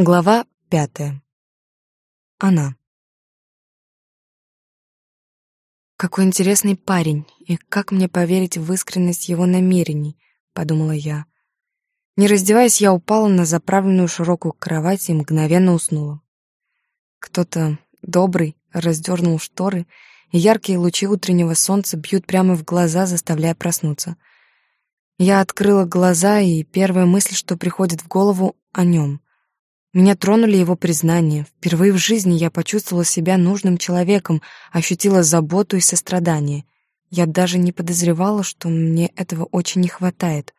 Глава пятая. Она. Какой интересный парень, и как мне поверить в искренность его намерений, подумала я. Не раздеваясь, я упала на заправленную широкую кровать и мгновенно уснула. Кто-то добрый раздернул шторы, и яркие лучи утреннего солнца бьют прямо в глаза, заставляя проснуться. Я открыла глаза, и первая мысль, что приходит в голову, о нем — меня тронули его признания. Впервые в жизни я почувствовала себя нужным человеком, ощутила заботу и сострадание. Я даже не подозревала, что мне этого очень не хватает.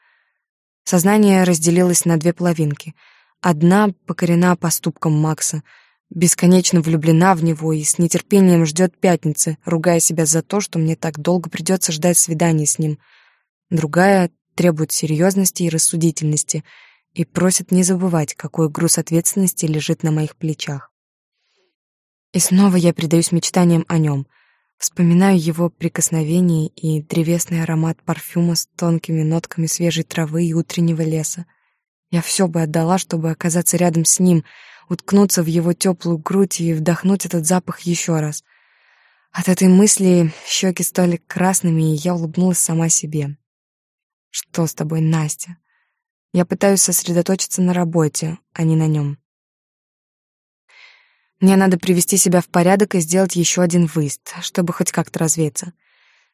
Сознание разделилось на две половинки. Одна покорена поступком Макса, бесконечно влюблена в него и с нетерпением ждет пятницы, ругая себя за то, что мне так долго придется ждать свидания с ним. Другая требует серьезности и рассудительности — и просит не забывать, какой груз ответственности лежит на моих плечах. И снова я предаюсь мечтаниям о нем, вспоминаю его прикосновение и древесный аромат парфюма с тонкими нотками свежей травы и утреннего леса. Я все бы отдала, чтобы оказаться рядом с ним, уткнуться в его теплую грудь и вдохнуть этот запах еще раз. От этой мысли щеки стали красными, и я улыбнулась сама себе. «Что с тобой, Настя?» Я пытаюсь сосредоточиться на работе, а не на нем. Мне надо привести себя в порядок и сделать еще один выезд, чтобы хоть как-то развеяться.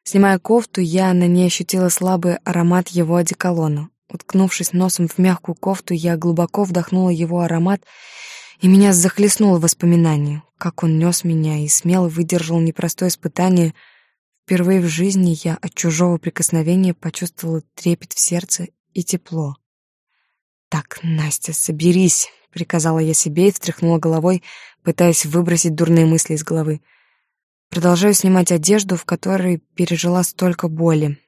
Снимая кофту, я на ней ощутила слабый аромат его одеколона. Уткнувшись носом в мягкую кофту, я глубоко вдохнула его аромат, и меня захлестнуло воспоминание, как он нес меня и смело выдержал непростое испытание. Впервые в жизни я от чужого прикосновения почувствовала трепет в сердце и тепло. «Так, Настя, соберись», — приказала я себе и встряхнула головой, пытаясь выбросить дурные мысли из головы. Продолжаю снимать одежду, в которой пережила столько боли.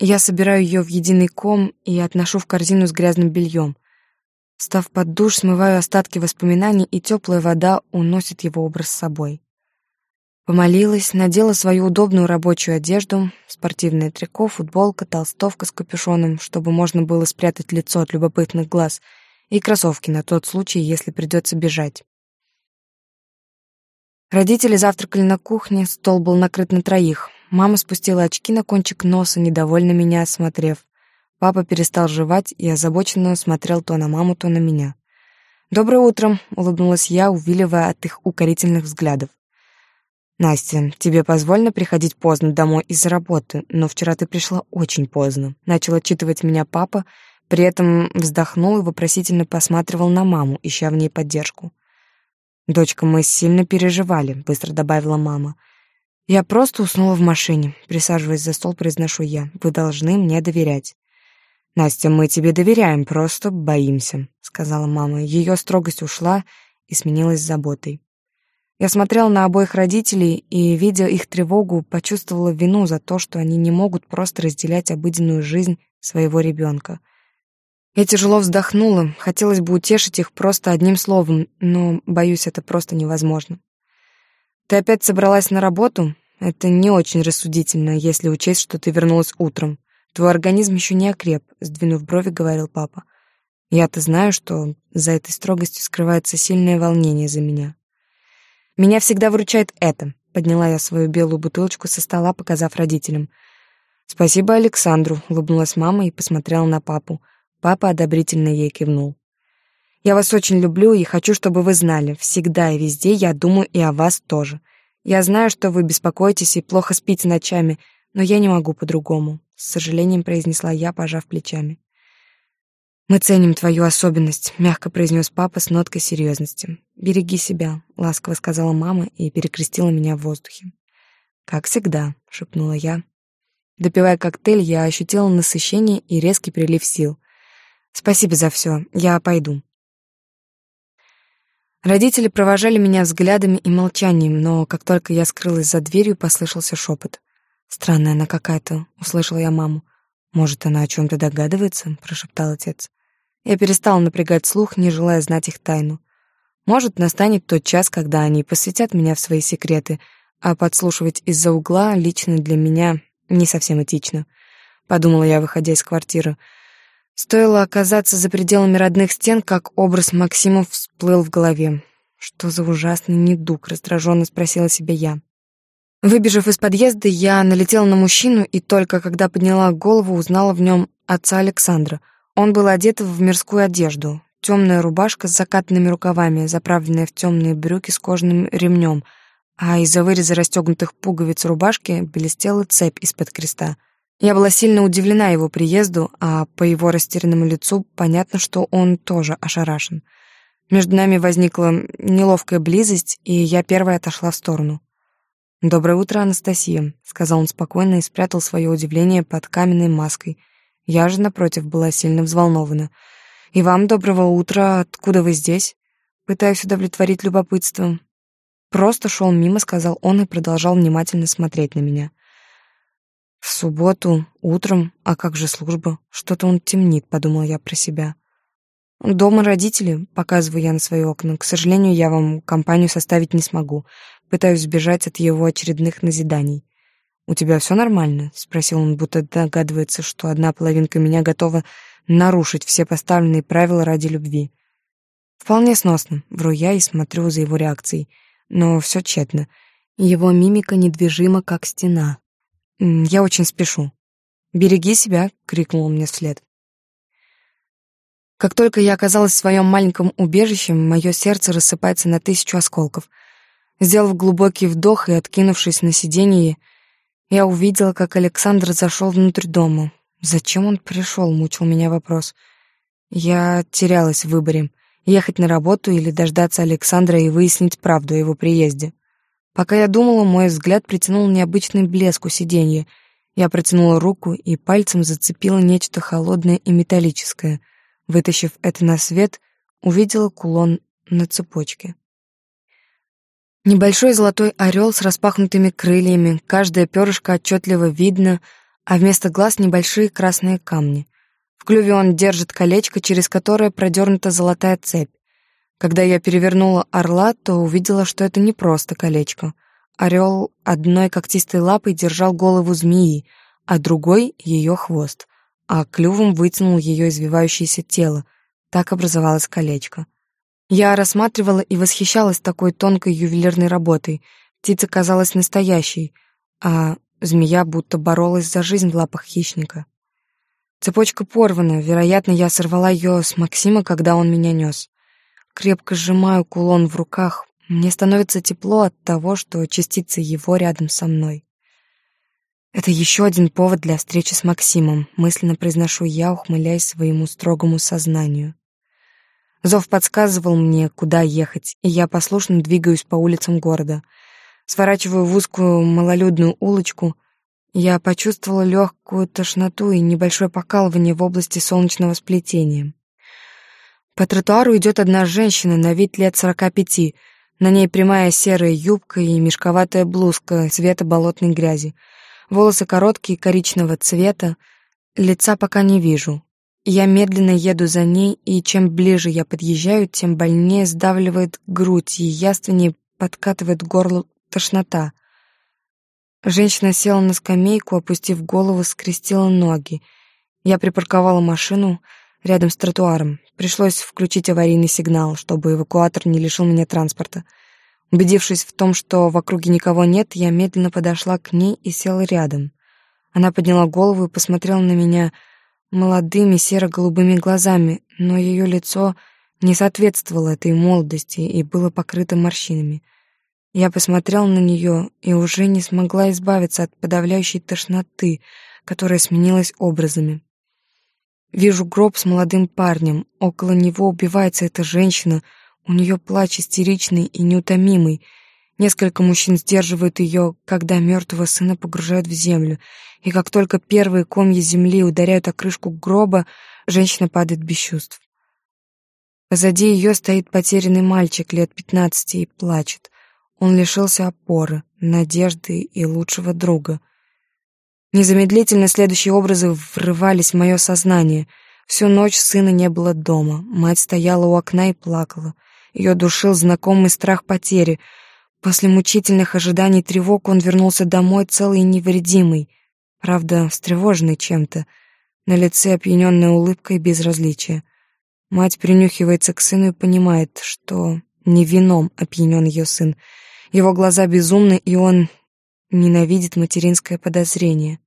Я собираю ее в единый ком и отношу в корзину с грязным бельем. Став под душ, смываю остатки воспоминаний, и теплая вода уносит его образ с собой. Помолилась, надела свою удобную рабочую одежду, спортивное трико, футболка, толстовка с капюшоном, чтобы можно было спрятать лицо от любопытных глаз, и кроссовки на тот случай, если придется бежать. Родители завтракали на кухне, стол был накрыт на троих. Мама спустила очки на кончик носа, недовольно меня осмотрев. Папа перестал жевать и озабоченно смотрел то на маму, то на меня. «Доброе утро», — улыбнулась я, увиливая от их укорительных взглядов. «Настя, тебе позволено приходить поздно домой из-за работы, но вчера ты пришла очень поздно», — начал отчитывать меня папа, при этом вздохнул и вопросительно посматривал на маму, ища в ней поддержку. «Дочка, мы сильно переживали», — быстро добавила мама. «Я просто уснула в машине», — присаживаясь за стол, произношу я. «Вы должны мне доверять». «Настя, мы тебе доверяем, просто боимся», — сказала мама. Ее строгость ушла и сменилась заботой. Я смотрела на обоих родителей и, видя их тревогу, почувствовала вину за то, что они не могут просто разделять обыденную жизнь своего ребенка. Я тяжело вздохнула, хотелось бы утешить их просто одним словом, но, боюсь, это просто невозможно. «Ты опять собралась на работу? Это не очень рассудительно, если учесть, что ты вернулась утром. Твой организм еще не окреп», — сдвинув брови, говорил папа. «Я-то знаю, что за этой строгостью скрывается сильное волнение за меня». Меня всегда выручает это. Подняла я свою белую бутылочку со стола, показав родителям. Спасибо Александру, улыбнулась мама и посмотрела на папу. Папа одобрительно ей кивнул. Я вас очень люблю и хочу, чтобы вы знали, всегда и везде я думаю и о вас тоже. Я знаю, что вы беспокоитесь и плохо спите ночами, но я не могу по-другому, с сожалением произнесла я, пожав плечами. «Мы ценим твою особенность», — мягко произнес папа с ноткой серьезности. «Береги себя», — ласково сказала мама и перекрестила меня в воздухе. «Как всегда», — шепнула я. Допивая коктейль, я ощутила насыщение и резкий прилив сил. «Спасибо за все, я пойду». Родители провожали меня взглядами и молчанием, но как только я скрылась за дверью, послышался шепот. «Странная она какая-то», — услышала я маму. «Может, она о чем-то догадывается?» — прошептал отец. Я перестал напрягать слух, не желая знать их тайну. Может, настанет тот час, когда они посвятят меня в свои секреты, а подслушивать из-за угла лично для меня не совсем этично. Подумала я, выходя из квартиры. Стоило оказаться за пределами родных стен, как образ Максима всплыл в голове. «Что за ужасный недуг?» — раздраженно спросила себя я. Выбежав из подъезда, я налетела на мужчину и только когда подняла голову, узнала в нем отца Александра. Он был одет в мирскую одежду. Темная рубашка с закатанными рукавами, заправленная в темные брюки с кожаным ремнем, а из-за выреза расстегнутых пуговиц рубашки блестела цепь из-под креста. Я была сильно удивлена его приезду, а по его растерянному лицу понятно, что он тоже ошарашен. Между нами возникла неловкая близость, и я первая отошла в сторону. «Доброе утро, Анастасия», — сказал он спокойно и спрятал свое удивление под каменной маской. Я же, напротив, была сильно взволнована. «И вам доброго утра. Откуда вы здесь?» Пытаюсь удовлетворить любопытство. Просто шел мимо, сказал он и продолжал внимательно смотреть на меня. В субботу, утром, а как же служба? Что-то он темнит, подумал я про себя. Дома родители, показываю я на свои окна. К сожалению, я вам компанию составить не смогу. Пытаюсь сбежать от его очередных назиданий. «У тебя все нормально?» — спросил он, будто догадывается, что одна половинка меня готова нарушить все поставленные правила ради любви. Вполне сносно, вру я и смотрю за его реакцией. Но все тщетно. Его мимика недвижима, как стена. «Я очень спешу». «Береги себя!» — крикнул он мне вслед. Как только я оказалась в своем маленьком убежище, мое сердце рассыпается на тысячу осколков. Сделав глубокий вдох и откинувшись на сиденье, я увидела, как Александр зашел внутрь дома. Зачем он пришел, мучил меня вопрос. Я терялась в выборе, ехать на работу или дождаться Александра и выяснить правду о его приезде. Пока я думала, мой взгляд притянул необычный блеск у сиденья. Я протянула руку и пальцем зацепила нечто холодное и металлическое — Вытащив это на свет, увидела кулон на цепочке. Небольшой золотой орел с распахнутыми крыльями, каждое перышко отчетливо видно, а вместо глаз небольшие красные камни. В клюве он держит колечко, через которое продернута золотая цепь. Когда я перевернула орла, то увидела, что это не просто колечко. Орел одной когтистой лапой держал голову змеи, а другой — ее хвост а клювом вытянул ее извивающееся тело. Так образовалось колечко. Я рассматривала и восхищалась такой тонкой ювелирной работой. Птица казалась настоящей, а змея будто боролась за жизнь в лапах хищника. Цепочка порвана, вероятно, я сорвала ее с Максима, когда он меня нес. Крепко сжимаю кулон в руках. Мне становится тепло от того, что частица его рядом со мной. Это еще один повод для встречи с Максимом, мысленно произношу я, ухмыляясь своему строгому сознанию. Зов подсказывал мне, куда ехать, и я послушно двигаюсь по улицам города. Сворачиваю в узкую малолюдную улочку. Я почувствовала легкую тошноту и небольшое покалывание в области солнечного сплетения. По тротуару идет одна женщина на вид лет сорока пяти. На ней прямая серая юбка и мешковатая блузка цвета болотной грязи — волосы короткие, коричневого цвета, лица пока не вижу. Я медленно еду за ней, и чем ближе я подъезжаю, тем больнее сдавливает грудь и яственнее подкатывает горло тошнота. Женщина села на скамейку, опустив голову, скрестила ноги. Я припарковала машину рядом с тротуаром. Пришлось включить аварийный сигнал, чтобы эвакуатор не лишил меня транспорта. Убедившись в том, что в округе никого нет, я медленно подошла к ней и села рядом. Она подняла голову и посмотрела на меня молодыми серо-голубыми глазами, но ее лицо не соответствовало этой молодости и было покрыто морщинами. Я посмотрела на нее и уже не смогла избавиться от подавляющей тошноты, которая сменилась образами. Вижу гроб с молодым парнем, около него убивается эта женщина — у нее плач истеричный и неутомимый. Несколько мужчин сдерживают ее, когда мертвого сына погружают в землю, и как только первые комья земли ударяют о крышку гроба, женщина падает без чувств. Позади ее стоит потерянный мальчик лет пятнадцати и плачет. Он лишился опоры, надежды и лучшего друга. Незамедлительно следующие образы врывались в мое сознание. Всю ночь сына не было дома, мать стояла у окна и плакала. Ее душил знакомый страх потери. После мучительных ожиданий тревог он вернулся домой целый и невредимый, правда, встревоженный чем-то. На лице опьяненная улыбка и безразличие. Мать принюхивается к сыну и понимает, что не вином опьянен ее сын. Его глаза безумны, и он ненавидит материнское подозрение.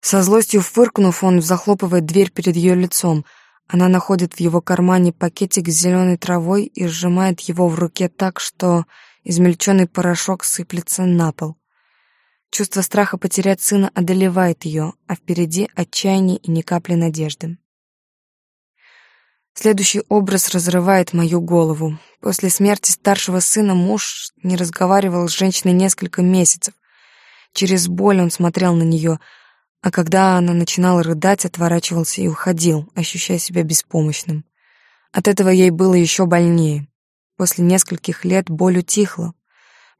Со злостью фыркнув, он захлопывает дверь перед ее лицом. Она находит в его кармане пакетик с зеленой травой и сжимает его в руке так, что измельченный порошок сыплется на пол. Чувство страха потерять сына одолевает ее, а впереди отчаяние и ни капли надежды. Следующий образ разрывает мою голову. После смерти старшего сына муж не разговаривал с женщиной несколько месяцев. Через боль он смотрел на нее, а когда она начинала рыдать, отворачивался и уходил, ощущая себя беспомощным. От этого ей было еще больнее. После нескольких лет боль утихла.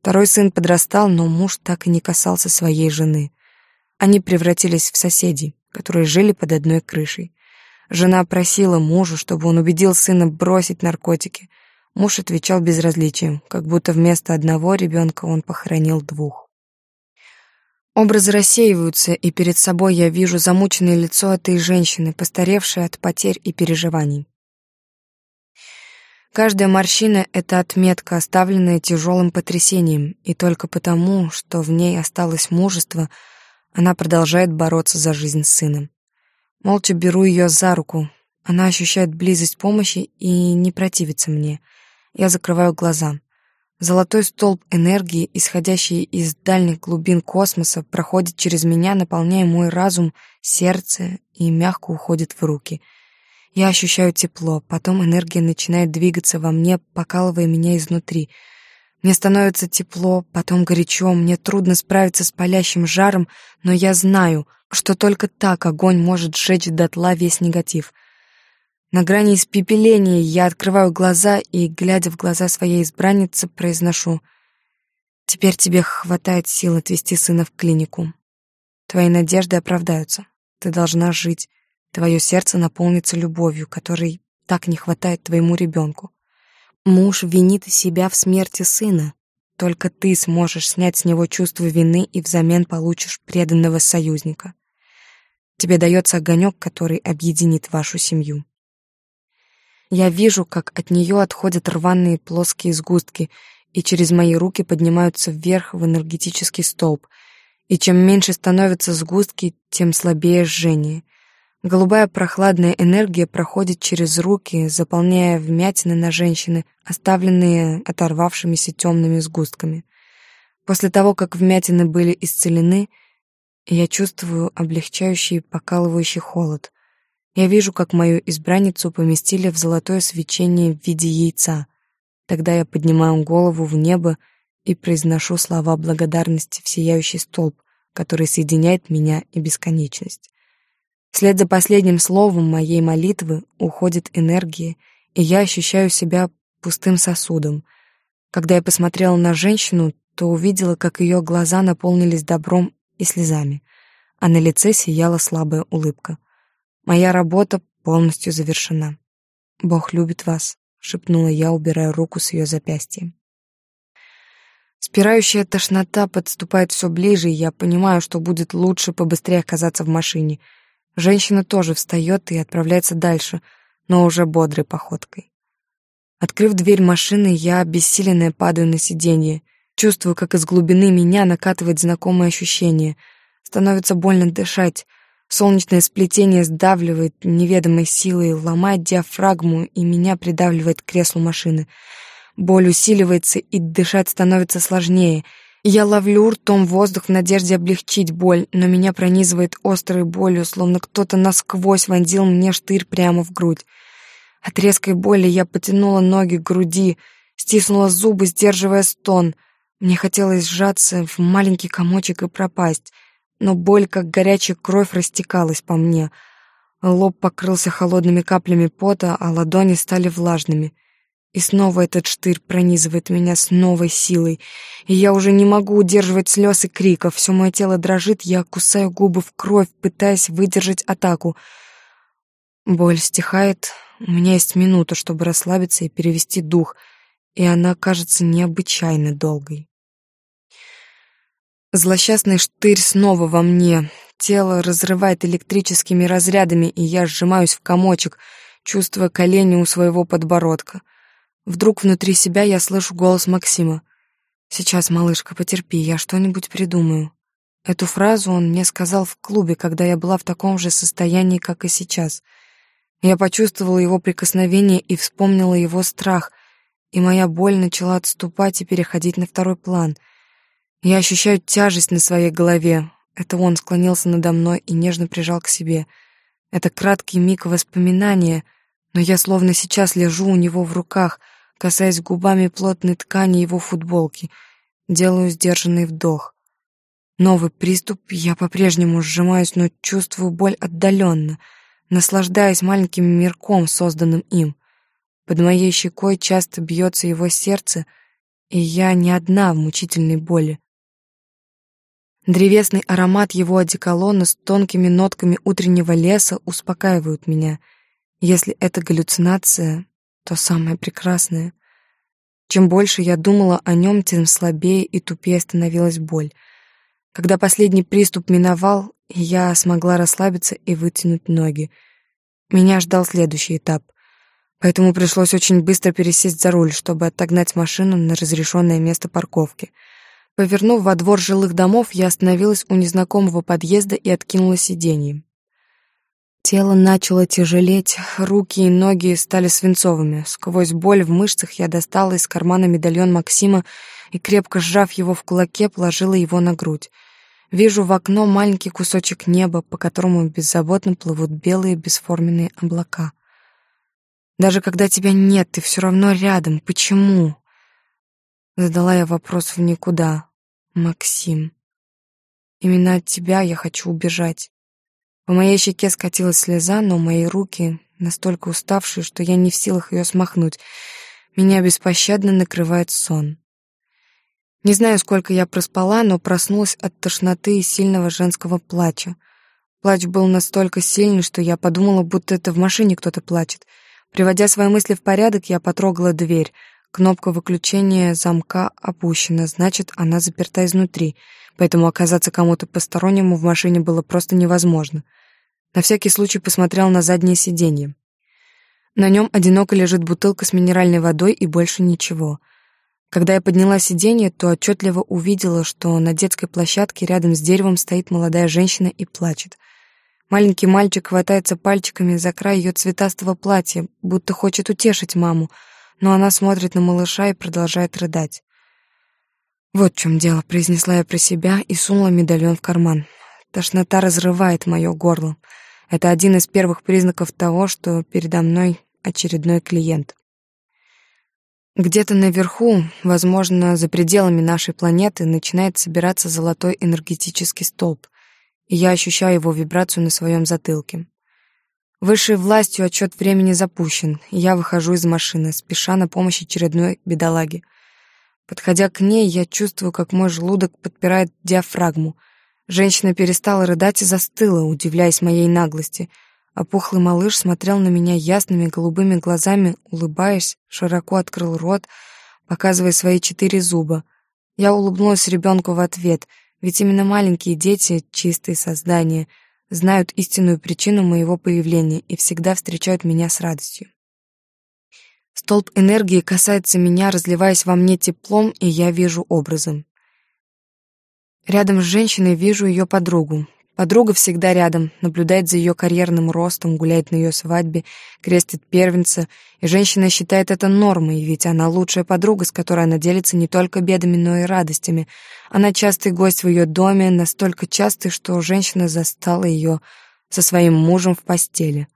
Второй сын подрастал, но муж так и не касался своей жены. Они превратились в соседей, которые жили под одной крышей. Жена просила мужа, чтобы он убедил сына бросить наркотики. Муж отвечал безразличием, как будто вместо одного ребенка он похоронил двух. Образы рассеиваются, и перед собой я вижу замученное лицо этой женщины, постаревшей от потерь и переживаний. Каждая морщина — это отметка, оставленная тяжелым потрясением, и только потому, что в ней осталось мужество, она продолжает бороться за жизнь с сыном. Молча беру ее за руку. Она ощущает близость помощи и не противится мне. Я закрываю глаза. Золотой столб энергии, исходящий из дальних глубин космоса, проходит через меня, наполняя мой разум, сердце и мягко уходит в руки. Я ощущаю тепло, потом энергия начинает двигаться во мне, покалывая меня изнутри. Мне становится тепло, потом горячо, мне трудно справиться с палящим жаром, но я знаю, что только так огонь может сжечь дотла весь негатив — на грани испепеления я открываю глаза и, глядя в глаза своей избранницы, произношу «Теперь тебе хватает сил отвезти сына в клинику. Твои надежды оправдаются. Ты должна жить. Твое сердце наполнится любовью, которой так не хватает твоему ребенку. Муж винит себя в смерти сына. Только ты сможешь снять с него чувство вины и взамен получишь преданного союзника. Тебе дается огонек, который объединит вашу семью. Я вижу, как от нее отходят рваные плоские сгустки и через мои руки поднимаются вверх в энергетический столб. И чем меньше становятся сгустки, тем слабее жжение. Голубая прохладная энергия проходит через руки, заполняя вмятины на женщины, оставленные оторвавшимися темными сгустками. После того, как вмятины были исцелены, я чувствую облегчающий покалывающий холод. Я вижу, как мою избранницу поместили в золотое свечение в виде яйца. Тогда я поднимаю голову в небо и произношу слова благодарности в сияющий столб, который соединяет меня и бесконечность. Вслед за последним словом моей молитвы уходит энергия, и я ощущаю себя пустым сосудом. Когда я посмотрела на женщину, то увидела, как ее глаза наполнились добром и слезами, а на лице сияла слабая улыбка. Моя работа полностью завершена. Бог любит вас, шепнула я, убирая руку с ее запястья. Спирающая тошнота подступает все ближе, и я понимаю, что будет лучше побыстрее оказаться в машине. Женщина тоже встает и отправляется дальше, но уже бодрой походкой. Открыв дверь машины, я обессиленная падаю на сиденье. Чувствую, как из глубины меня накатывает знакомое ощущение. Становится больно дышать. Солнечное сплетение сдавливает неведомой силой, ломает диафрагму и меня придавливает к креслу машины. Боль усиливается, и дышать становится сложнее. Я ловлю ртом воздух в надежде облегчить боль, но меня пронизывает острой болью, словно кто-то насквозь вонзил мне штырь прямо в грудь. От резкой боли я потянула ноги к груди, стиснула зубы, сдерживая стон. Мне хотелось сжаться в маленький комочек и пропасть — но боль, как горячая кровь, растекалась по мне. Лоб покрылся холодными каплями пота, а ладони стали влажными. И снова этот штырь пронизывает меня с новой силой, и я уже не могу удерживать слез и криков. Все мое тело дрожит, я кусаю губы в кровь, пытаясь выдержать атаку. Боль стихает, у меня есть минута, чтобы расслабиться и перевести дух, и она кажется необычайно долгой. Злосчастный штырь снова во мне. Тело разрывает электрическими разрядами, и я сжимаюсь в комочек, чувствуя колени у своего подбородка. Вдруг внутри себя я слышу голос Максима. «Сейчас, малышка, потерпи, я что-нибудь придумаю». Эту фразу он мне сказал в клубе, когда я была в таком же состоянии, как и сейчас. Я почувствовала его прикосновение и вспомнила его страх, и моя боль начала отступать и переходить на второй план. Я ощущаю тяжесть на своей голове. Это он склонился надо мной и нежно прижал к себе. Это краткий миг воспоминания, но я словно сейчас лежу у него в руках, касаясь губами плотной ткани его футболки, делаю сдержанный вдох. Новый приступ, я по-прежнему сжимаюсь, но чувствую боль отдаленно, наслаждаясь маленьким мирком, созданным им. Под моей щекой часто бьется его сердце, и я не одна в мучительной боли. Древесный аромат его одеколона с тонкими нотками утреннего леса успокаивают меня. Если это галлюцинация, то самое прекрасное. Чем больше я думала о нем, тем слабее и тупее становилась боль — когда последний приступ миновал, я смогла расслабиться и вытянуть ноги. Меня ждал следующий этап, поэтому пришлось очень быстро пересесть за руль, чтобы отогнать машину на разрешенное место парковки. Повернув во двор жилых домов, я остановилась у незнакомого подъезда и откинула сиденье. Тело начало тяжелеть, руки и ноги стали свинцовыми. Сквозь боль в мышцах я достала из кармана медальон Максима и, крепко сжав его в кулаке, положила его на грудь. Вижу в окно маленький кусочек неба, по которому беззаботно плывут белые бесформенные облака. Даже когда тебя нет, ты все равно рядом. Почему? Задала я вопрос в никуда. Максим. Именно от тебя я хочу убежать. По моей щеке скатилась слеза, но мои руки настолько уставшие, что я не в силах ее смахнуть. Меня беспощадно накрывает сон. Не знаю, сколько я проспала, но проснулась от тошноты и сильного женского плача. Плач был настолько сильный, что я подумала, будто это в машине кто-то плачет. Приводя свои мысли в порядок, я потрогала дверь. Кнопка выключения замка опущена, значит, она заперта изнутри, поэтому оказаться кому-то постороннему в машине было просто невозможно. На всякий случай посмотрел на заднее сиденье. На нем одиноко лежит бутылка с минеральной водой и больше ничего. Когда я подняла сиденье, то отчетливо увидела, что на детской площадке рядом с деревом стоит молодая женщина и плачет. Маленький мальчик хватается пальчиками за край ее цветастого платья, будто хочет утешить маму, но она смотрит на малыша и продолжает рыдать. «Вот в чем дело», — произнесла я про себя и сунула медальон в карман. Тошнота разрывает мое горло. Это один из первых признаков того, что передо мной очередной клиент. Где-то наверху, возможно, за пределами нашей планеты, начинает собираться золотой энергетический столб, и я ощущаю его вибрацию на своем затылке. Высшей властью отчет времени запущен, и я выхожу из машины, спеша на помощь очередной бедолаге. Подходя к ней, я чувствую, как мой желудок подпирает диафрагму. Женщина перестала рыдать и застыла, удивляясь моей наглости — а пухлый малыш смотрел на меня ясными голубыми глазами, улыбаясь, широко открыл рот, показывая свои четыре зуба. Я улыбнулась ребенку в ответ, ведь именно маленькие дети, чистые создания, знают истинную причину моего появления и всегда встречают меня с радостью. Столб энергии касается меня, разливаясь во мне теплом, и я вижу образом. Рядом с женщиной вижу ее подругу, Подруга всегда рядом, наблюдает за ее карьерным ростом, гуляет на ее свадьбе, крестит первенца, и женщина считает это нормой, ведь она лучшая подруга, с которой она делится не только бедами, но и радостями. Она частый гость в ее доме, настолько частый, что женщина застала ее со своим мужем в постели.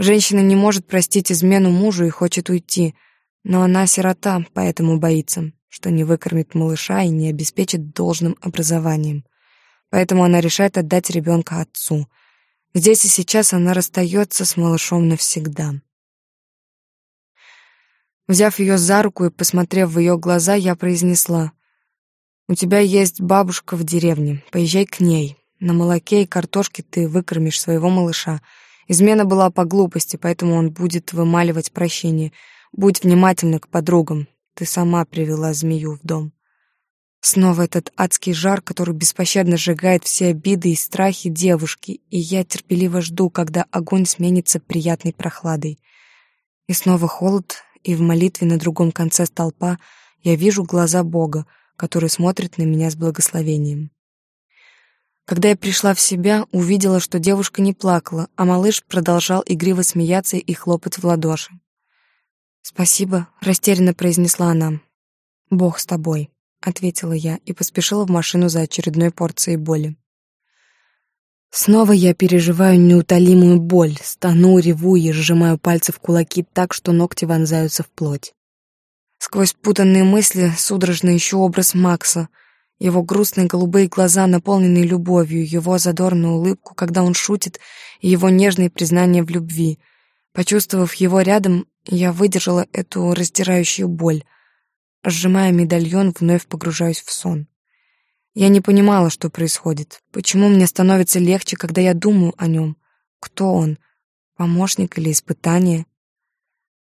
Женщина не может простить измену мужу и хочет уйти, но она сирота, поэтому боится, что не выкормит малыша и не обеспечит должным образованием поэтому она решает отдать ребенка отцу. Здесь и сейчас она расстается с малышом навсегда. Взяв ее за руку и посмотрев в ее глаза, я произнесла, «У тебя есть бабушка в деревне, поезжай к ней. На молоке и картошке ты выкормишь своего малыша. Измена была по глупости, поэтому он будет вымаливать прощение. Будь внимательна к подругам. Ты сама привела змею в дом». Снова этот адский жар, который беспощадно сжигает все обиды и страхи девушки, и я терпеливо жду, когда огонь сменится приятной прохладой. И снова холод, и в молитве на другом конце столпа я вижу глаза Бога, который смотрит на меня с благословением. Когда я пришла в себя, увидела, что девушка не плакала, а малыш продолжал игриво смеяться и хлопать в ладоши. «Спасибо», — растерянно произнесла она. «Бог с тобой» ответила я и поспешила в машину за очередной порцией боли. Снова я переживаю неутолимую боль, стану, реву и сжимаю пальцы в кулаки так, что ногти вонзаются в плоть. Сквозь путанные мысли судорожно ищу образ Макса, его грустные голубые глаза, наполненные любовью, его задорную улыбку, когда он шутит, и его нежные признания в любви. Почувствовав его рядом, я выдержала эту раздирающую боль, Сжимая медальон, вновь погружаюсь в сон. Я не понимала, что происходит. Почему мне становится легче, когда я думаю о нем? Кто он? Помощник или испытание?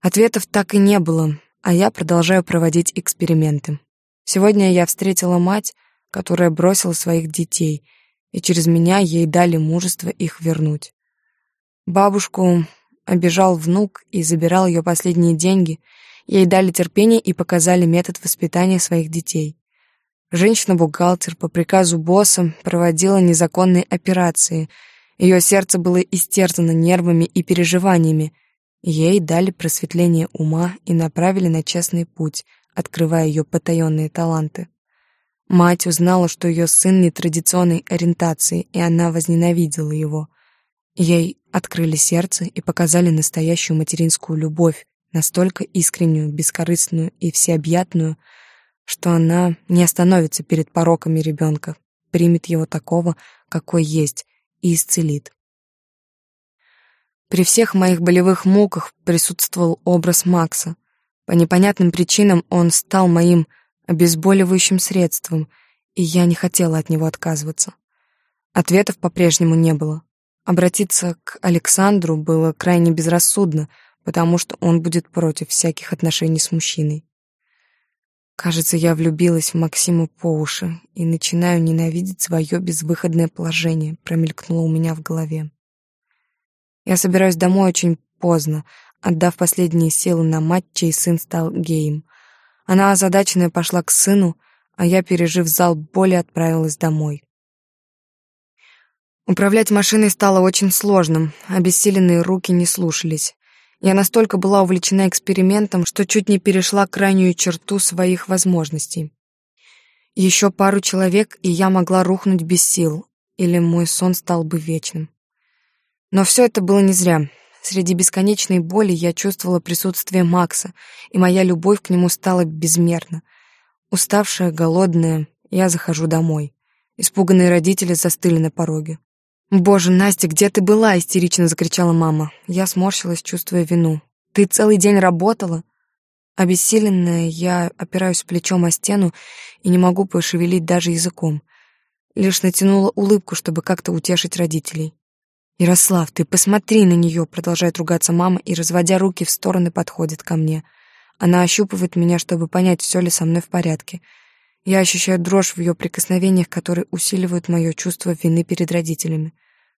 Ответов так и не было, а я продолжаю проводить эксперименты. Сегодня я встретила мать, которая бросила своих детей, и через меня ей дали мужество их вернуть. Бабушку обижал внук и забирал ее последние деньги — Ей дали терпение и показали метод воспитания своих детей. Женщина-бухгалтер по приказу босса проводила незаконные операции. Ее сердце было истерзано нервами и переживаниями. Ей дали просветление ума и направили на честный путь, открывая ее потаенные таланты. Мать узнала, что ее сын нетрадиционной ориентации, и она возненавидела его. Ей открыли сердце и показали настоящую материнскую любовь, настолько искреннюю, бескорыстную и всеобъятную, что она не остановится перед пороками ребенка, примет его такого, какой есть, и исцелит. При всех моих болевых муках присутствовал образ Макса. По непонятным причинам он стал моим обезболивающим средством, и я не хотела от него отказываться. Ответов по-прежнему не было. Обратиться к Александру было крайне безрассудно — потому что он будет против всяких отношений с мужчиной. Кажется, я влюбилась в Максима по уши и начинаю ненавидеть свое безвыходное положение, промелькнуло у меня в голове. Я собираюсь домой очень поздно, отдав последние силы на мать, чей сын стал геем. Она озадаченная пошла к сыну, а я, пережив зал боли, отправилась домой. Управлять машиной стало очень сложным, обессиленные руки не слушались. Я настолько была увлечена экспериментом, что чуть не перешла крайнюю черту своих возможностей. Еще пару человек, и я могла рухнуть без сил, или мой сон стал бы вечным. Но все это было не зря. Среди бесконечной боли я чувствовала присутствие Макса, и моя любовь к нему стала безмерна. Уставшая, голодная, я захожу домой. Испуганные родители застыли на пороге. «Боже, Настя, где ты была?» — истерично закричала мама. Я сморщилась, чувствуя вину. «Ты целый день работала?» Обессиленная, я опираюсь плечом о стену и не могу пошевелить даже языком. Лишь натянула улыбку, чтобы как-то утешить родителей. «Ярослав, ты посмотри на нее!» — продолжает ругаться мама и, разводя руки в стороны, подходит ко мне. Она ощупывает меня, чтобы понять, все ли со мной в порядке. Я ощущаю дрожь в ее прикосновениях, которые усиливают мое чувство вины перед родителями.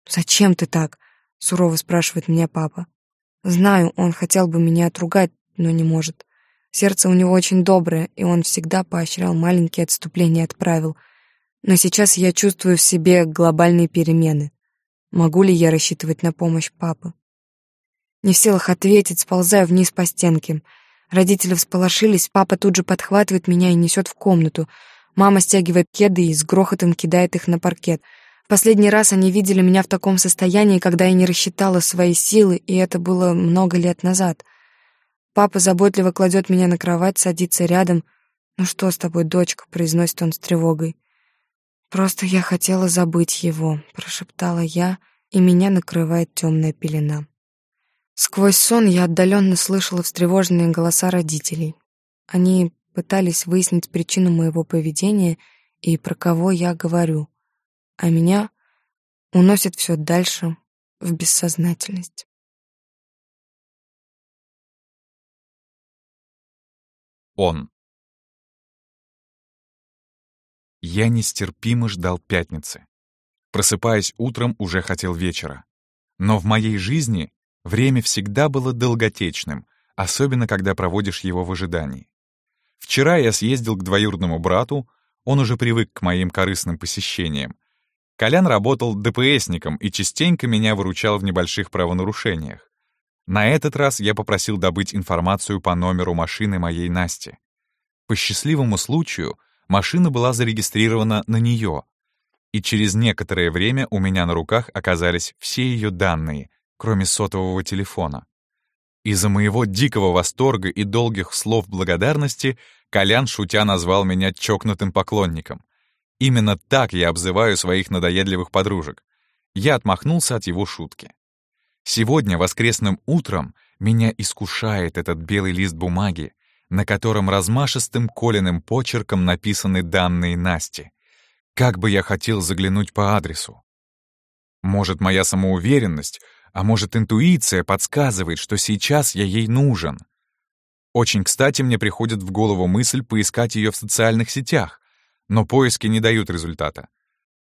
«Зачем ты так?» — сурово спрашивает меня папа. Знаю, он хотел бы меня отругать, но не может. Сердце у него очень доброе, и он всегда поощрял маленькие отступления от правил. Но сейчас я чувствую в себе глобальные перемены. Могу ли я рассчитывать на помощь папы? Не в силах ответить, сползаю вниз по стенке — Родители всполошились, папа тут же подхватывает меня и несет в комнату. Мама стягивает кеды и с грохотом кидает их на паркет. Последний раз они видели меня в таком состоянии, когда я не рассчитала свои силы, и это было много лет назад. Папа заботливо кладет меня на кровать, садится рядом. «Ну что с тобой, дочка?» — произносит он с тревогой. «Просто я хотела забыть его», — прошептала я, и меня накрывает темная пелена. Сквозь сон я отдаленно слышала встревоженные голоса родителей. Они пытались выяснить причину моего поведения и про кого я говорю, а меня уносит все дальше в бессознательность. Он. Я нестерпимо ждал пятницы. Просыпаясь утром, уже хотел вечера. Но в моей жизни время всегда было долготечным, особенно когда проводишь его в ожидании. Вчера я съездил к двоюродному брату, он уже привык к моим корыстным посещениям. Колян работал ДПСником и частенько меня выручал в небольших правонарушениях. На этот раз я попросил добыть информацию по номеру машины моей Насти. По счастливому случаю машина была зарегистрирована на нее, и через некоторое время у меня на руках оказались все ее данные, кроме сотового телефона. Из-за моего дикого восторга и долгих слов благодарности Колян, шутя, назвал меня чокнутым поклонником. Именно так я обзываю своих надоедливых подружек. Я отмахнулся от его шутки. Сегодня, воскресным утром, меня искушает этот белый лист бумаги, на котором размашистым коленным почерком написаны данные Насти. Как бы я хотел заглянуть по адресу. Может, моя самоуверенность, а может, интуиция подсказывает, что сейчас я ей нужен. Очень кстати мне приходит в голову мысль поискать ее в социальных сетях, но поиски не дают результата.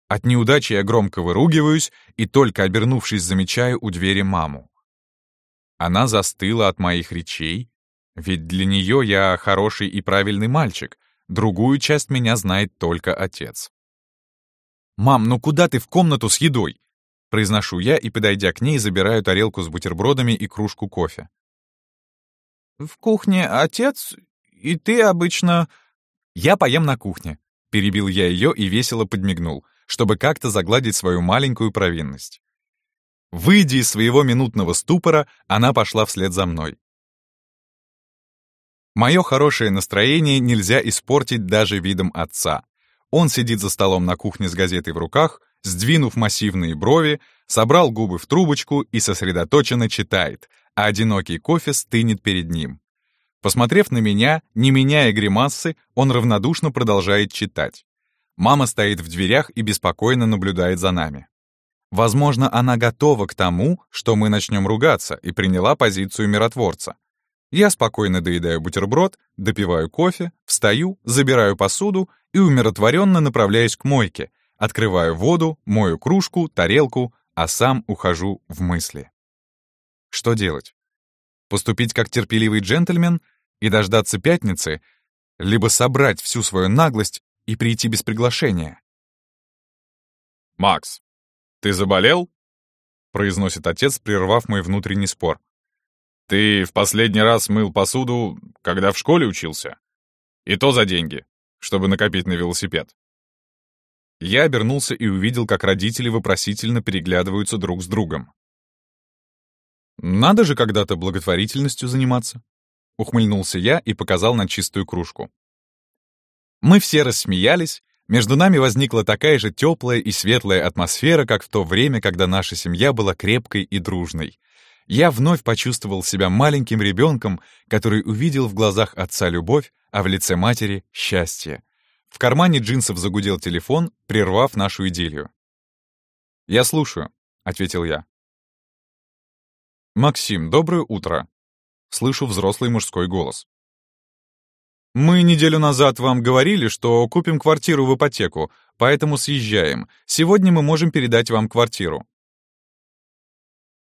От неудачи я громко выругиваюсь и только обернувшись замечаю у двери маму. Она застыла от моих речей, ведь для нее я хороший и правильный мальчик, другую часть меня знает только отец. «Мам, ну куда ты в комнату с едой?» Произношу я и, подойдя к ней, забираю тарелку с бутербродами и кружку кофе. «В кухне отец, и ты обычно...» «Я поем на кухне», — перебил я ее и весело подмигнул, чтобы как-то загладить свою маленькую провинность. Выйдя из своего минутного ступора, она пошла вслед за мной. Мое хорошее настроение нельзя испортить даже видом отца. Он сидит за столом на кухне с газетой в руках, сдвинув массивные брови, собрал губы в трубочку и сосредоточенно читает, а одинокий кофе стынет перед ним. Посмотрев на меня, не меняя гримасы, он равнодушно продолжает читать. Мама стоит в дверях и беспокойно наблюдает за нами. Возможно, она готова к тому, что мы начнем ругаться, и приняла позицию миротворца. Я спокойно доедаю бутерброд, допиваю кофе, встаю, забираю посуду и умиротворенно направляюсь к мойке, открываю воду, мою кружку, тарелку, а сам ухожу в мысли. Что делать? Поступить как терпеливый джентльмен и дождаться пятницы, либо собрать всю свою наглость и прийти без приглашения? «Макс, ты заболел?» — произносит отец, прервав мой внутренний спор. «Ты в последний раз мыл посуду, когда в школе учился? И то за деньги, чтобы накопить на велосипед». Я обернулся и увидел, как родители вопросительно переглядываются друг с другом. «Надо же когда-то благотворительностью заниматься», — ухмыльнулся я и показал на чистую кружку. Мы все рассмеялись, между нами возникла такая же теплая и светлая атмосфера, как в то время, когда наша семья была крепкой и дружной. Я вновь почувствовал себя маленьким ребенком, который увидел в глазах отца любовь, а в лице матери — счастье. В кармане джинсов загудел телефон, прервав нашу идиллию. «Я слушаю», — ответил я. «Максим, доброе утро!» Слышу взрослый мужской голос. «Мы неделю назад вам говорили, что купим квартиру в ипотеку, поэтому съезжаем. Сегодня мы можем передать вам квартиру».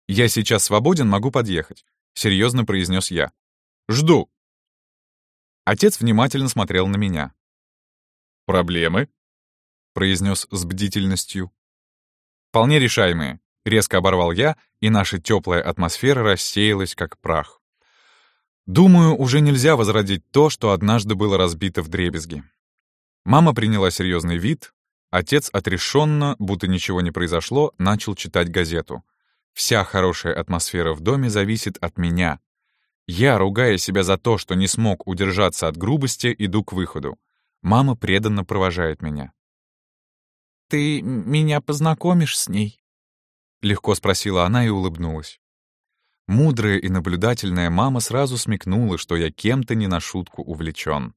«Я сейчас свободен, могу подъехать», — серьезно произнес я. «Жду». Отец внимательно смотрел на меня. «Проблемы?» — произнес с бдительностью. «Вполне решаемые», — резко оборвал я, и наша теплая атмосфера рассеялась, как прах. Думаю, уже нельзя возродить то, что однажды было разбито в дребезги. Мама приняла серьезный вид, отец отрешенно, будто ничего не произошло, начал читать газету. Вся хорошая атмосфера в доме зависит от меня. Я, ругая себя за то, что не смог удержаться от грубости, иду к выходу. Мама преданно провожает меня. «Ты меня познакомишь с ней?» Легко спросила она и улыбнулась. Мудрая и наблюдательная мама сразу смекнула, что я кем-то не на шутку увлечен.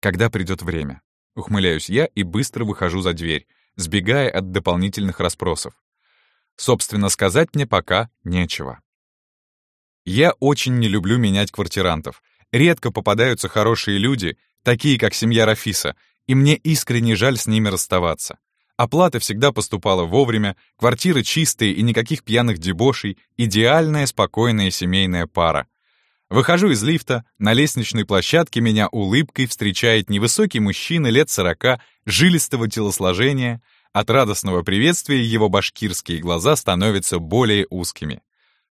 Когда придет время? Ухмыляюсь я и быстро выхожу за дверь, сбегая от дополнительных расспросов. Собственно, сказать мне пока нечего. Я очень не люблю менять квартирантов. Редко попадаются хорошие люди, такие как семья Рафиса, и мне искренне жаль с ними расставаться. Оплата всегда поступала вовремя, квартиры чистые и никаких пьяных дебошей, идеальная спокойная семейная пара. Выхожу из лифта, на лестничной площадке меня улыбкой встречает невысокий мужчина лет сорока, жилистого телосложения. От радостного приветствия его башкирские глаза становятся более узкими.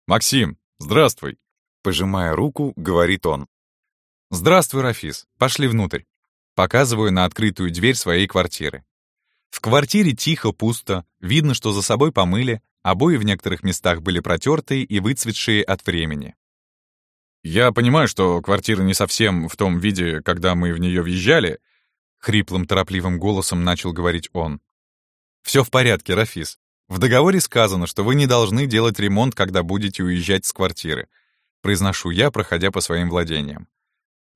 «Максим, здравствуй!» Пожимая руку, говорит он. «Здравствуй, Рафис. Пошли внутрь». Показываю на открытую дверь своей квартиры. В квартире тихо, пусто, видно, что за собой помыли, обои в некоторых местах были протертые и выцветшие от времени. «Я понимаю, что квартира не совсем в том виде, когда мы в нее въезжали», — хриплым, торопливым голосом начал говорить он. «Все в порядке, Рафис. В договоре сказано, что вы не должны делать ремонт, когда будете уезжать с квартиры», — произношу я, проходя по своим владениям.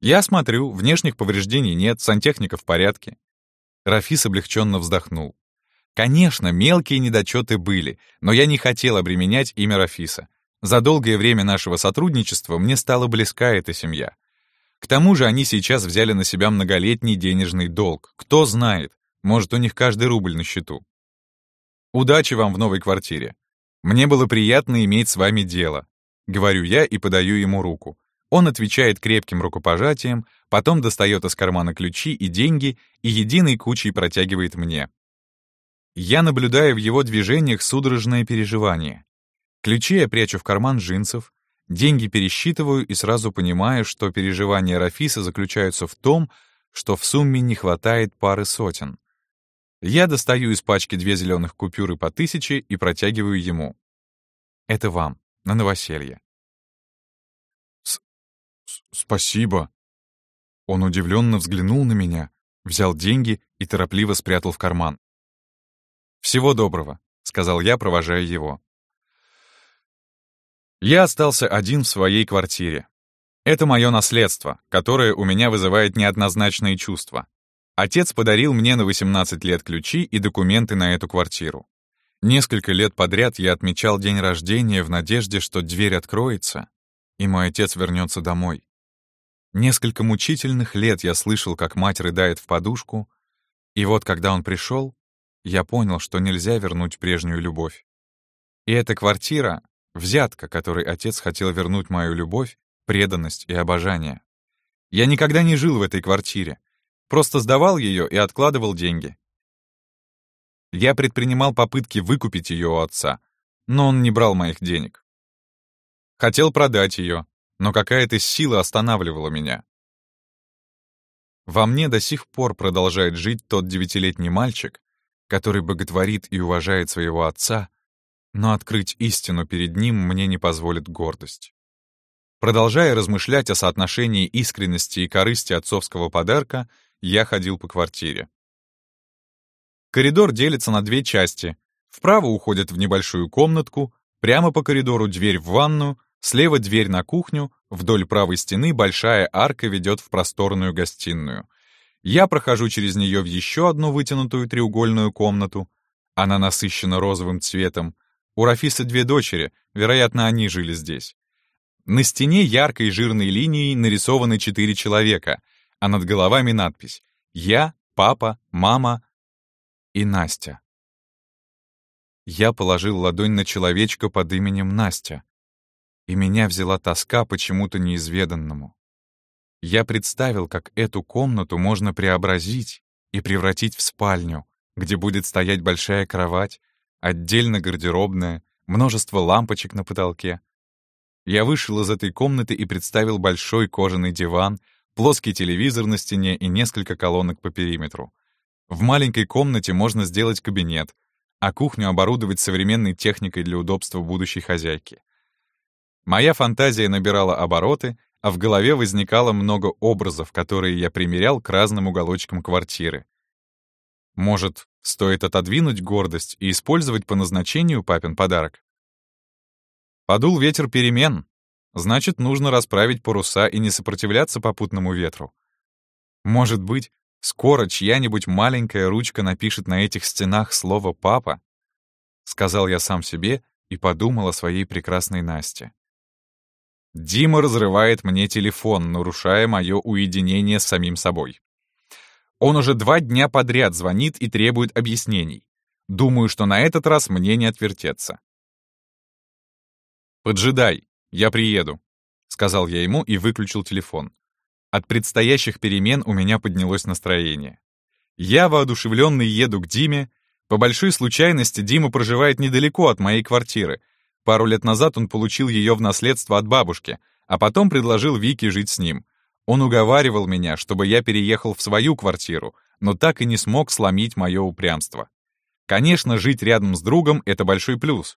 «Я смотрю, внешних повреждений нет, сантехника в порядке». Рафис облегченно вздохнул. Конечно, мелкие недочеты были, но я не хотел обременять имя Рафиса. За долгое время нашего сотрудничества мне стала близка эта семья. К тому же они сейчас взяли на себя многолетний денежный долг. Кто знает, может, у них каждый рубль на счету. Удачи вам в новой квартире. Мне было приятно иметь с вами дело. Говорю я и подаю ему руку. Он отвечает крепким рукопожатием, потом достает из кармана ключи и деньги и единой кучей протягивает мне. Я наблюдаю в его движениях судорожное переживание. Ключи я прячу в карман джинсов, деньги пересчитываю и сразу понимаю, что переживания Рафиса заключаются в том, что в сумме не хватает пары сотен. Я достаю из пачки две зеленых купюры по тысяче и протягиваю ему. Это вам, на новоселье. «Спасибо». Он удивленно взглянул на меня, взял деньги и торопливо спрятал в карман. «Всего доброго», — сказал я, провожая его. Я остался один в своей квартире. Это мое наследство, которое у меня вызывает неоднозначные чувства. Отец подарил мне на 18 лет ключи и документы на эту квартиру. Несколько лет подряд я отмечал день рождения в надежде, что дверь откроется, и мой отец вернется домой. Несколько мучительных лет я слышал, как мать рыдает в подушку, и вот когда он пришел, я понял, что нельзя вернуть прежнюю любовь. И эта квартира Взятка, которой отец хотел вернуть мою любовь, преданность и обожание. Я никогда не жил в этой квартире, просто сдавал ее и откладывал деньги. Я предпринимал попытки выкупить ее у отца, но он не брал моих денег. Хотел продать ее, но какая-то сила останавливала меня. Во мне до сих пор продолжает жить тот девятилетний мальчик, который боготворит и уважает своего отца, но открыть истину перед ним мне не позволит гордость. Продолжая размышлять о соотношении искренности и корысти отцовского подарка, я ходил по квартире. Коридор делится на две части. Вправо уходит в небольшую комнатку, прямо по коридору дверь в ванную, слева дверь на кухню, вдоль правой стены большая арка ведет в просторную гостиную. Я прохожу через нее в еще одну вытянутую треугольную комнату. Она насыщена розовым цветом, у Рафиса две дочери, вероятно, они жили здесь. На стене яркой жирной линией нарисованы четыре человека, а над головами надпись «Я», «Папа», «Мама» и «Настя». Я положил ладонь на человечка под именем Настя, и меня взяла тоска почему-то неизведанному. Я представил, как эту комнату можно преобразить и превратить в спальню, где будет стоять большая кровать, Отдельно гардеробная, множество лампочек на потолке. Я вышел из этой комнаты и представил большой кожаный диван, плоский телевизор на стене и несколько колонок по периметру. В маленькой комнате можно сделать кабинет, а кухню оборудовать современной техникой для удобства будущей хозяйки. Моя фантазия набирала обороты, а в голове возникало много образов, которые я примерял к разным уголочкам квартиры. Может, стоит отодвинуть гордость и использовать по назначению папин подарок? Подул ветер перемен. Значит, нужно расправить паруса и не сопротивляться попутному ветру. Может быть, скоро чья-нибудь маленькая ручка напишет на этих стенах слово «папа»? Сказал я сам себе и подумал о своей прекрасной Насте. Дима разрывает мне телефон, нарушая мое уединение с самим собой. Он уже два дня подряд звонит и требует объяснений. Думаю, что на этот раз мне не отвертеться. «Поджидай, я приеду», — сказал я ему и выключил телефон. От предстоящих перемен у меня поднялось настроение. Я, воодушевленный, еду к Диме. По большой случайности Дима проживает недалеко от моей квартиры. Пару лет назад он получил ее в наследство от бабушки, а потом предложил Вике жить с ним. Он уговаривал меня, чтобы я переехал в свою квартиру, но так и не смог сломить мое упрямство. Конечно, жить рядом с другом — это большой плюс.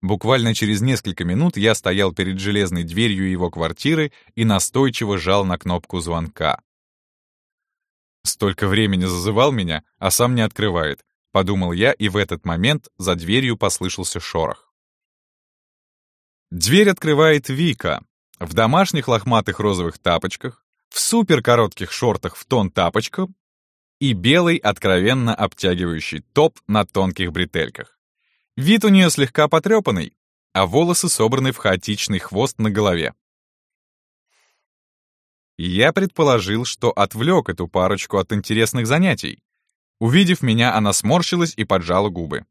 Буквально через несколько минут я стоял перед железной дверью его квартиры и настойчиво жал на кнопку звонка. Столько времени зазывал меня, а сам не открывает, подумал я, и в этот момент за дверью послышался шорох. Дверь открывает Вика в домашних лохматых розовых тапочках, в суперкоротких шортах в тон тапочкам и белый, откровенно обтягивающий топ на тонких бретельках. Вид у нее слегка потрепанный, а волосы собраны в хаотичный хвост на голове. Я предположил, что отвлек эту парочку от интересных занятий. Увидев меня, она сморщилась и поджала губы.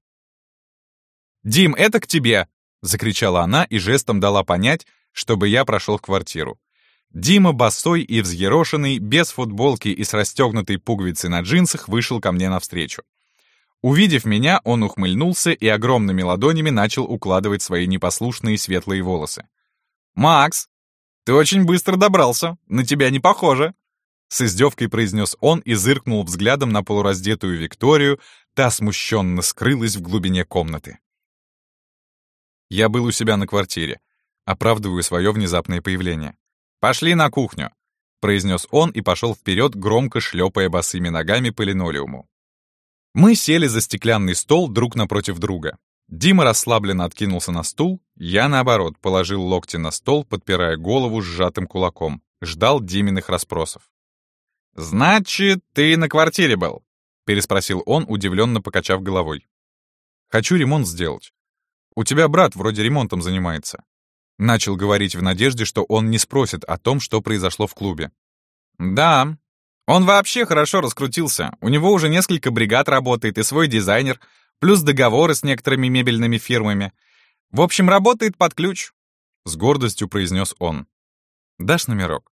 «Дим, это к тебе!» — закричала она и жестом дала понять, чтобы я прошел в квартиру. Дима, босой и взъерошенный, без футболки и с расстегнутой пуговицей на джинсах, вышел ко мне навстречу. Увидев меня, он ухмыльнулся и огромными ладонями начал укладывать свои непослушные светлые волосы. «Макс, ты очень быстро добрался, на тебя не похоже!» С издевкой произнес он и зыркнул взглядом на полураздетую Викторию, та смущенно скрылась в глубине комнаты. Я был у себя на квартире, оправдываю свое внезапное появление. «Пошли на кухню», — произнес он и пошел вперед, громко шлепая босыми ногами по линолеуму. Мы сели за стеклянный стол друг напротив друга. Дима расслабленно откинулся на стул, я, наоборот, положил локти на стол, подпирая голову сжатым кулаком, ждал Диминых расспросов. «Значит, ты на квартире был?» — переспросил он, удивленно покачав головой. «Хочу ремонт сделать. У тебя брат вроде ремонтом занимается. Начал говорить в надежде, что он не спросит о том, что произошло в клубе. «Да, он вообще хорошо раскрутился. У него уже несколько бригад работает и свой дизайнер, плюс договоры с некоторыми мебельными фирмами. В общем, работает под ключ», — с гордостью произнес он. «Дашь номерок?»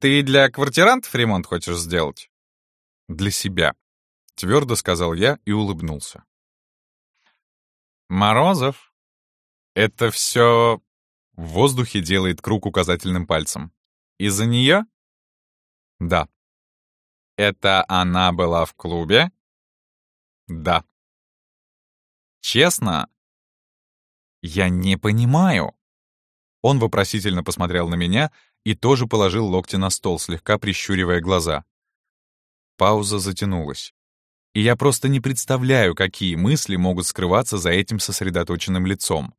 «Ты для квартирантов ремонт хочешь сделать?» «Для себя», — твердо сказал я и улыбнулся. «Морозов, это все в воздухе делает круг указательным пальцем. Из-за нее? Да. Это она была в клубе? Да. Честно? Я не понимаю. Он вопросительно посмотрел на меня и тоже положил локти на стол, слегка прищуривая глаза. Пауза затянулась. И я просто не представляю, какие мысли могут скрываться за этим сосредоточенным лицом.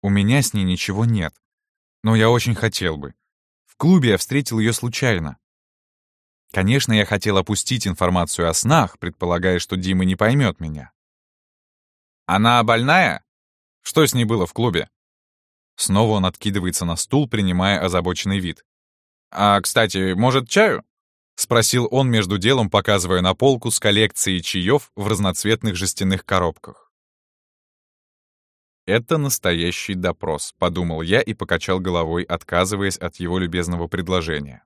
У меня с ней ничего нет. Но я очень хотел бы. В клубе я встретил ее случайно. Конечно, я хотел опустить информацию о снах, предполагая, что Дима не поймет меня. «Она больная? Что с ней было в клубе?» Снова он откидывается на стул, принимая озабоченный вид. «А, кстати, может, чаю?» — спросил он между делом, показывая на полку с коллекцией чаев в разноцветных жестяных коробках. «Это настоящий допрос», — подумал я и покачал головой, отказываясь от его любезного предложения.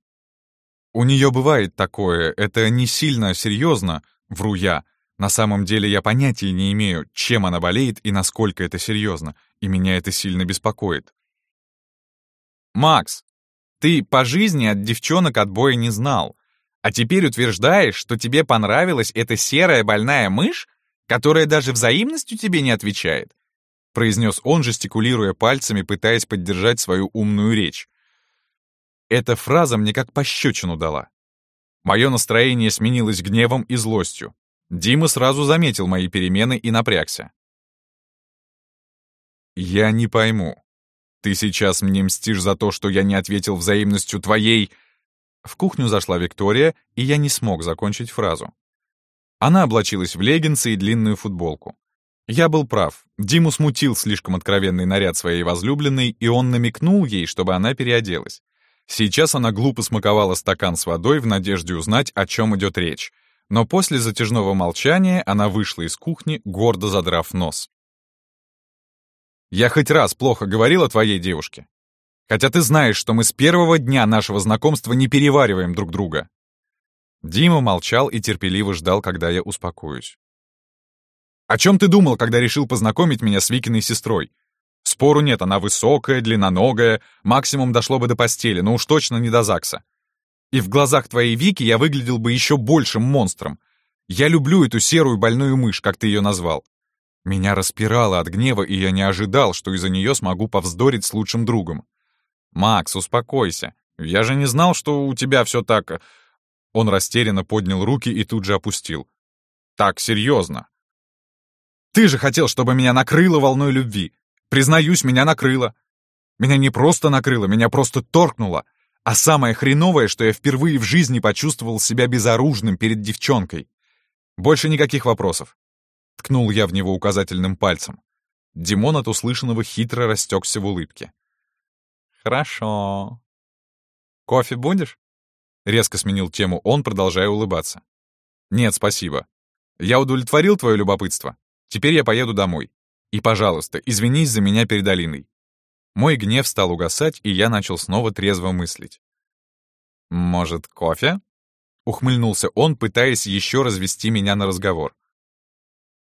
«У нее бывает такое, это не сильно серьезно, вру я. На самом деле я понятия не имею, чем она болеет и насколько это серьезно, и меня это сильно беспокоит». «Макс, ты по жизни от девчонок отбоя не знал, а теперь утверждаешь, что тебе понравилась эта серая больная мышь, которая даже взаимностью тебе не отвечает? — произнес он, жестикулируя пальцами, пытаясь поддержать свою умную речь. Эта фраза мне как пощечину дала. Мое настроение сменилось гневом и злостью. Дима сразу заметил мои перемены и напрягся. «Я не пойму. Ты сейчас мне мстишь за то, что я не ответил взаимностью твоей...» В кухню зашла Виктория, и я не смог закончить фразу. Она облачилась в леггинсы и длинную футболку. Я был прав. Диму смутил слишком откровенный наряд своей возлюбленной, и он намекнул ей, чтобы она переоделась. Сейчас она глупо смаковала стакан с водой в надежде узнать, о чем идет речь. Но после затяжного молчания она вышла из кухни, гордо задрав нос. «Я хоть раз плохо говорил о твоей девушке. Хотя ты знаешь, что мы с первого дня нашего знакомства не перевариваем друг друга». Дима молчал и терпеливо ждал, когда я успокоюсь. «О чем ты думал, когда решил познакомить меня с Викиной сестрой? Спору нет, она высокая, длинноногая, максимум дошло бы до постели, но уж точно не до ЗАГСа. И в глазах твоей Вики я выглядел бы еще большим монстром. Я люблю эту серую больную мышь, как ты ее назвал. Меня распирало от гнева, и я не ожидал, что из-за нее смогу повздорить с лучшим другом. «Макс, успокойся. Я же не знал, что у тебя все так...» Он растерянно поднял руки и тут же опустил. «Так серьезно. Ты же хотел, чтобы меня накрыло волной любви. Признаюсь, меня накрыло. Меня не просто накрыло, меня просто торкнуло. А самое хреновое, что я впервые в жизни почувствовал себя безоружным перед девчонкой. Больше никаких вопросов. Ткнул я в него указательным пальцем. Димон от услышанного хитро растекся в улыбке. «Хорошо. Кофе будешь?» Резко сменил тему он, продолжая улыбаться. «Нет, спасибо. Я удовлетворил твое любопытство. Теперь я поеду домой. И, пожалуйста, извинись за меня перед Алиной». Мой гнев стал угасать, и я начал снова трезво мыслить. «Может, кофе?» — ухмыльнулся он, пытаясь еще развести меня на разговор.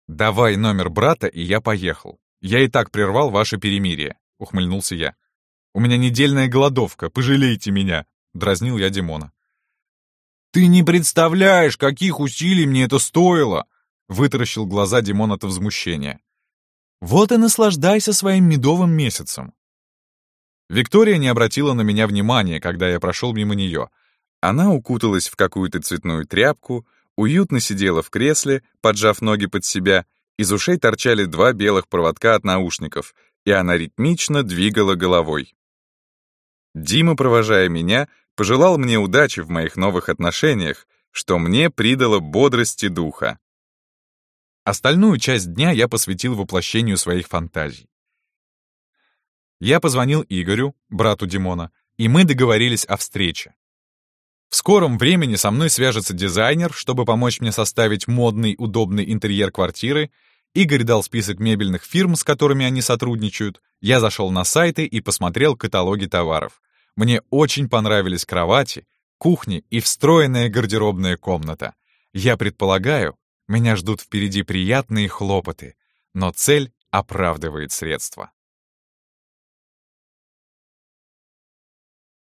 «Давай номер брата, и я поехал. Я и так прервал ваше перемирие», — ухмыльнулся я. «У меня недельная голодовка, пожалейте меня», — дразнил я Димона. «Ты не представляешь, каких усилий мне это стоило!» — вытаращил глаза Димон от возмущения. Вот и наслаждайся своим медовым месяцем. Виктория не обратила на меня внимания, когда я прошел мимо нее. Она укуталась в какую-то цветную тряпку, уютно сидела в кресле, поджав ноги под себя, из ушей торчали два белых проводка от наушников, и она ритмично двигала головой. Дима, провожая меня, пожелал мне удачи в моих новых отношениях, что мне придало бодрости духа. Остальную часть дня я посвятил воплощению своих фантазий. Я позвонил Игорю, брату Димона, и мы договорились о встрече. В скором времени со мной свяжется дизайнер, чтобы помочь мне составить модный, удобный интерьер квартиры. Игорь дал список мебельных фирм, с которыми они сотрудничают. Я зашел на сайты и посмотрел каталоги товаров. Мне очень понравились кровати, кухни и встроенная гардеробная комната. Я предполагаю, меня ждут впереди приятные хлопоты, но цель оправдывает средства.